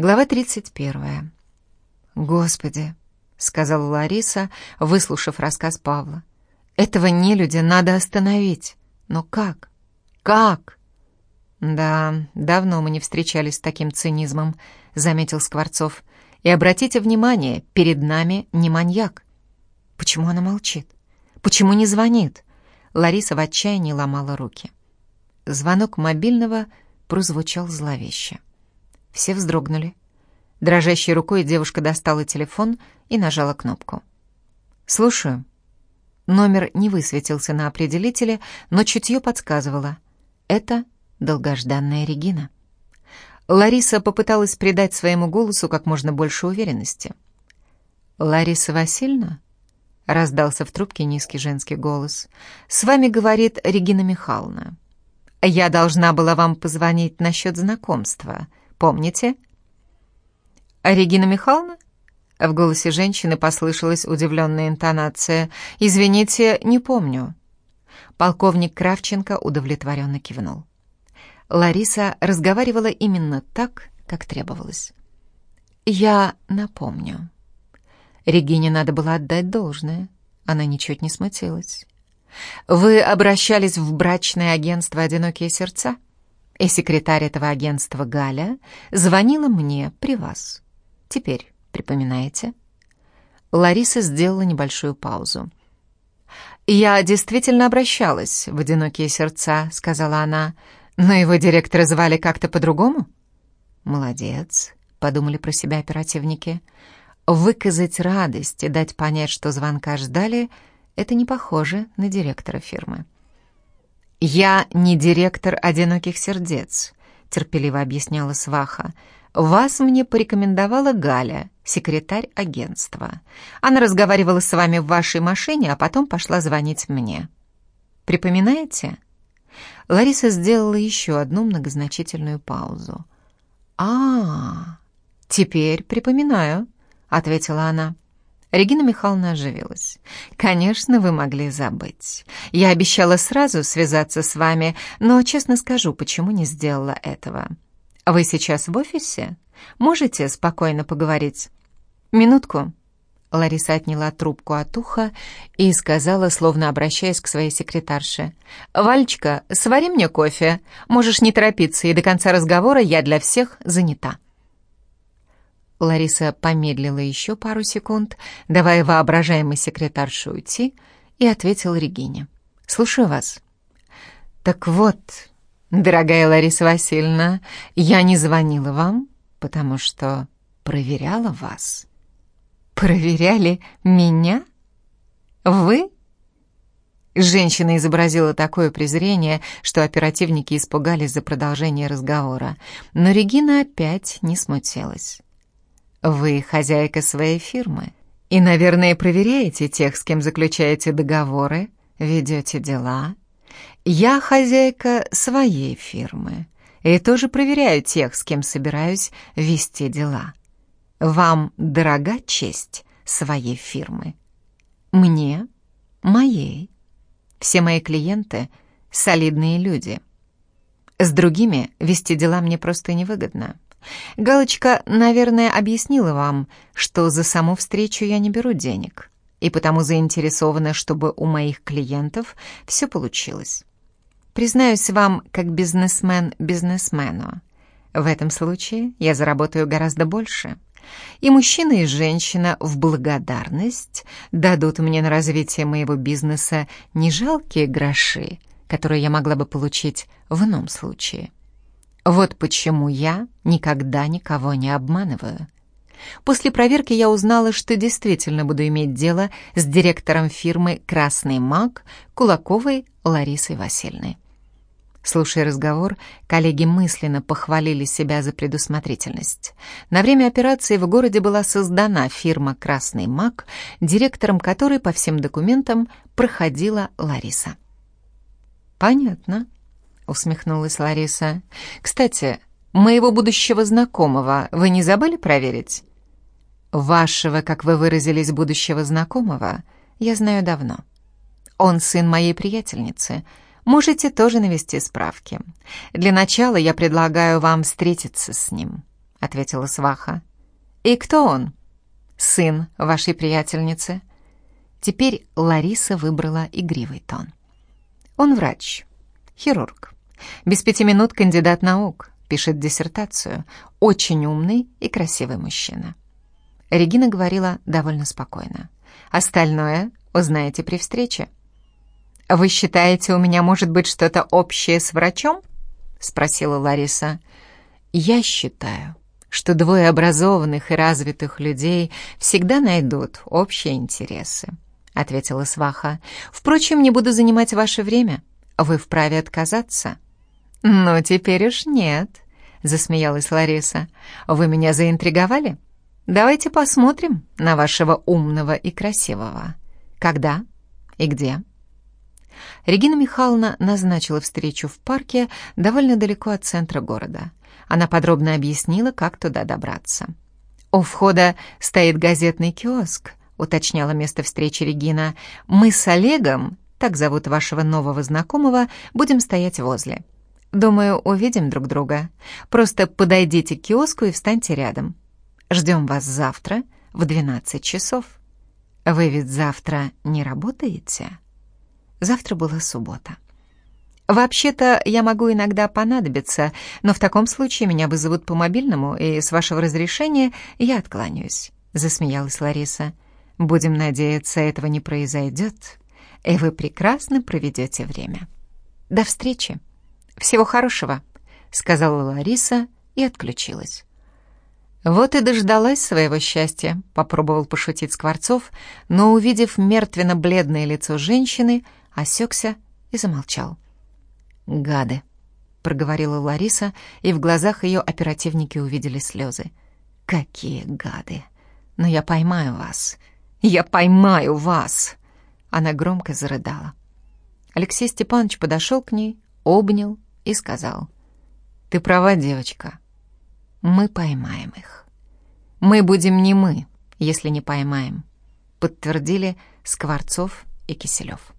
Глава 31. «Господи!» — сказала Лариса, выслушав рассказ Павла. «Этого нелюдя надо остановить. Но как? Как?» «Да, давно мы не встречались с таким цинизмом», — заметил Скворцов. «И обратите внимание, перед нами не маньяк». «Почему она молчит? Почему не звонит?» Лариса в отчаянии ломала руки. Звонок мобильного прозвучал зловеще. Все вздрогнули. Дрожащей рукой девушка достала телефон и нажала кнопку. «Слушаю». Номер не высветился на определителе, но чутье подсказывало. Это долгожданная Регина. Лариса попыталась придать своему голосу как можно больше уверенности. «Лариса Васильевна?» — раздался в трубке низкий женский голос. «С вами говорит Регина Михайловна. Я должна была вам позвонить насчет знакомства. Помните?» «А Регина Михайловна?» В голосе женщины послышалась удивленная интонация. «Извините, не помню». Полковник Кравченко удовлетворенно кивнул. Лариса разговаривала именно так, как требовалось. «Я напомню». Регине надо было отдать должное. Она ничуть не смутилась. «Вы обращались в брачное агентство «Одинокие сердца»?» И секретарь этого агентства Галя звонила мне при вас. Теперь припоминаете? Лариса сделала небольшую паузу. «Я действительно обращалась в «Одинокие сердца», — сказала она, «но его директора звали как-то по-другому?» «Молодец», — подумали про себя оперативники. «Выказать радость и дать понять, что звонка ждали, это не похоже на директора фирмы». «Я не директор «Одиноких сердец», — терпеливо объясняла Сваха. «Вас мне порекомендовала Галя, секретарь агентства. Она разговаривала с вами в вашей машине, а потом пошла звонить мне. Припоминаете?» Лариса сделала еще одну многозначительную паузу. «А, теперь припоминаю», — ответила она. Регина Михайловна оживилась. «Конечно, вы могли забыть. Я обещала сразу связаться с вами, но, честно скажу, почему не сделала этого. Вы сейчас в офисе? Можете спокойно поговорить? Минутку». Лариса отняла трубку от уха и сказала, словно обращаясь к своей секретарше. «Вальчика, свари мне кофе. Можешь не торопиться, и до конца разговора я для всех занята». Лариса помедлила еще пару секунд, давая воображаемой секретарше уйти, и ответила Регине. «Слушаю вас». «Так вот, дорогая Лариса Васильевна, я не звонила вам, потому что проверяла вас». «Проверяли меня? Вы?» Женщина изобразила такое презрение, что оперативники испугались за продолжение разговора, но Регина опять не смутилась. Вы хозяйка своей фирмы и, наверное, проверяете тех, с кем заключаете договоры, ведете дела. Я хозяйка своей фирмы и тоже проверяю тех, с кем собираюсь вести дела. Вам дорога честь своей фирмы? Мне — моей. Все мои клиенты — солидные люди. С другими вести дела мне просто невыгодно. Галочка, наверное, объяснила вам, что за саму встречу я не беру денег, и потому заинтересована, чтобы у моих клиентов все получилось. Признаюсь вам, как бизнесмен бизнесмену. В этом случае я заработаю гораздо больше. И мужчина, и женщина в благодарность дадут мне на развитие моего бизнеса не жалкие гроши, которые я могла бы получить в ином случае. Вот почему я никогда никого не обманываю. После проверки я узнала, что действительно буду иметь дело с директором фирмы «Красный маг» Кулаковой Ларисой Васильевной. Слушая разговор, коллеги мысленно похвалили себя за предусмотрительность. На время операции в городе была создана фирма «Красный маг», директором которой по всем документам проходила Лариса. «Понятно», усмехнулась Лариса. «Кстати, моего будущего знакомого вы не забыли проверить?» «Вашего, как вы выразились, будущего знакомого я знаю давно. Он сын моей приятельницы. Можете тоже навести справки. Для начала я предлагаю вам встретиться с ним. — ответила сваха. «И кто он?» «Сын вашей приятельницы». Теперь Лариса выбрала игривый тон. «Он врач, хирург, без пяти минут кандидат наук, пишет диссертацию, очень умный и красивый мужчина». Регина говорила довольно спокойно. «Остальное узнаете при встрече». «Вы считаете, у меня может быть что-то общее с врачом?» — спросила Лариса. «Я считаю, что двое образованных и развитых людей всегда найдут общие интересы», — ответила Сваха. «Впрочем, не буду занимать ваше время. Вы вправе отказаться». «Ну, теперь уж нет», — засмеялась Лариса. «Вы меня заинтриговали? Давайте посмотрим на вашего умного и красивого. Когда и где?» Регина Михайловна назначила встречу в парке довольно далеко от центра города. Она подробно объяснила, как туда добраться. «У входа стоит газетный киоск», — уточняла место встречи Регина. «Мы с Олегом, так зовут вашего нового знакомого, будем стоять возле. Думаю, увидим друг друга. Просто подойдите к киоску и встаньте рядом. Ждем вас завтра в 12 часов. Вы ведь завтра не работаете?» Завтра была суббота. «Вообще-то я могу иногда понадобиться, но в таком случае меня вызовут по мобильному, и с вашего разрешения я откланяюсь», — засмеялась Лариса. «Будем надеяться, этого не произойдет, и вы прекрасно проведете время. До встречи. Всего хорошего», — сказала Лариса и отключилась. «Вот и дождалась своего счастья», — попробовал пошутить Скворцов, но, увидев мертвенно-бледное лицо женщины, — осекся и замолчал. «Гады!» — проговорила Лариса, и в глазах ее оперативники увидели слезы. «Какие гады! Но я поймаю вас! Я поймаю вас!» Она громко зарыдала. Алексей Степанович подошел к ней, обнял и сказал. «Ты права, девочка. Мы поймаем их. Мы будем не мы, если не поймаем», подтвердили Скворцов и Киселев.